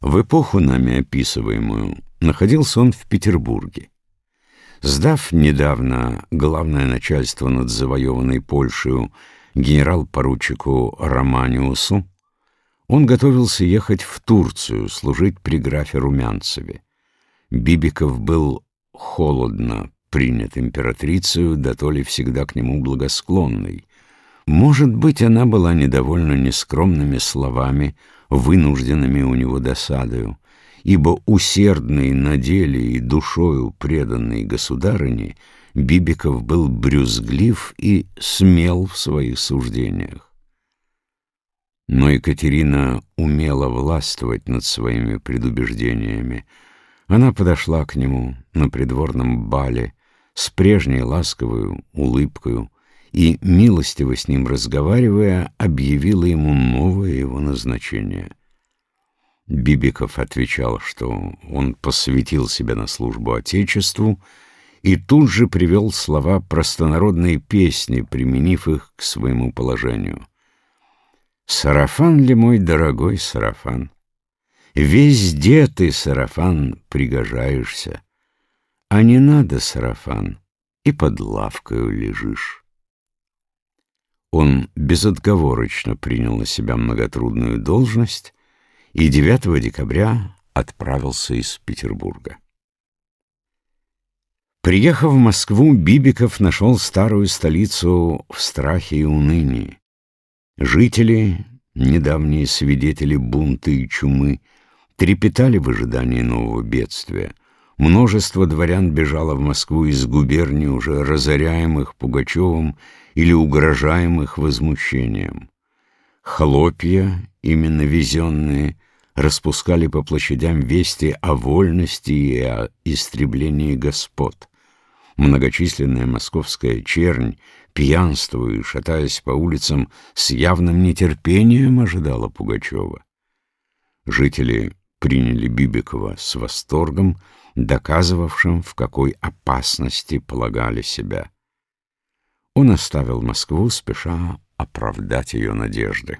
В эпоху нами описываемую находился он в Петербурге. Сдав недавно главное начальство над завоеванной Польшей генерал-поручику Романиусу, он готовился ехать в Турцию, служить при графе Румянцеве. Бибиков был холодно принят императрицей, да то ли всегда к нему благосклонный. Может быть, она была недовольна нескромными словами, вынужденными у него досадою, ибо усердный на деле и душою преданный государыне Бибиков был брюзглив и смел в своих суждениях. Но Екатерина умела властвовать над своими предубеждениями. Она подошла к нему на придворном бале с прежней ласковой улыбкой и, милостиво с ним разговаривая, объявила ему новое его назначение. Бибиков отвечал, что он посвятил себя на службу Отечеству и тут же привел слова простонародной песни, применив их к своему положению. «Сарафан ли мой дорогой сарафан? Везде ты, сарафан, пригожаешься, а не надо сарафан, и под лавкою лежишь». Он безотговорочно принял на себя многотрудную должность и 9 декабря отправился из Петербурга. Приехав в Москву, Бибиков нашел старую столицу в страхе и унынии. Жители, недавние свидетели бунта и чумы, трепетали в ожидании нового бедствия. Множество дворян бежало в Москву из губерний, уже разоряемых Пугачевым или угрожаемых возмущением. Хлопья, именно везенные, распускали по площадям вести о вольности и о истреблении господ. Многочисленная московская чернь, пьянствуя и шатаясь по улицам, с явным нетерпением ожидала Пугачева. Жители приняли Бибикова с восторгом, доказывавшим, в какой опасности полагали себя. Он оставил Москву, спеша оправдать ее надежды.